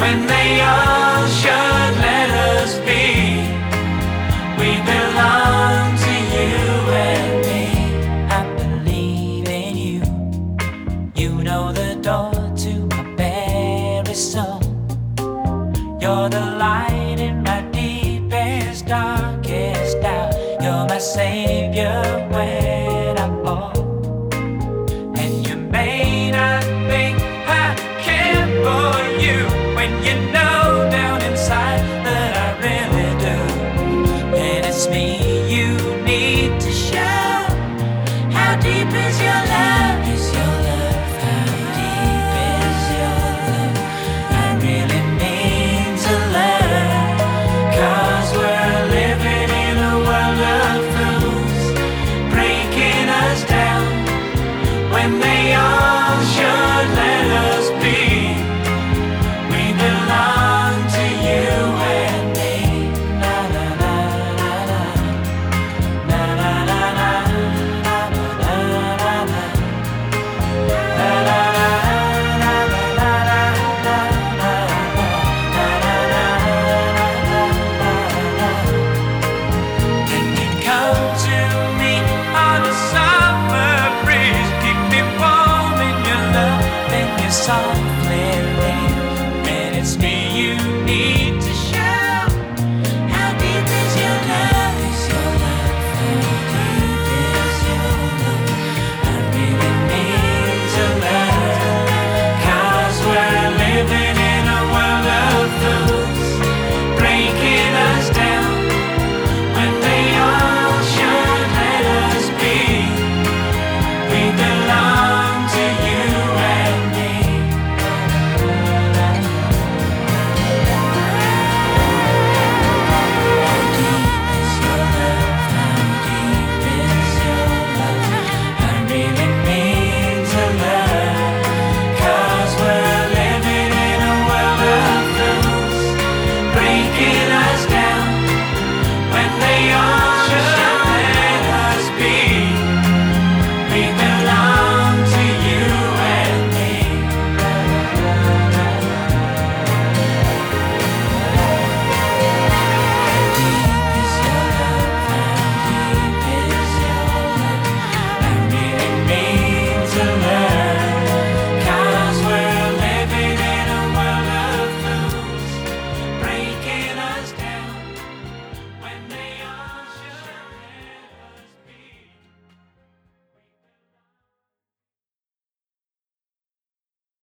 when they all should let us be. We belong to you and me. I believe in you. You know the door to my very soul. You're the light in my deepest, darkest doubt. You're my savior me time.